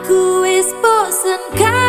Aku wis bosen kau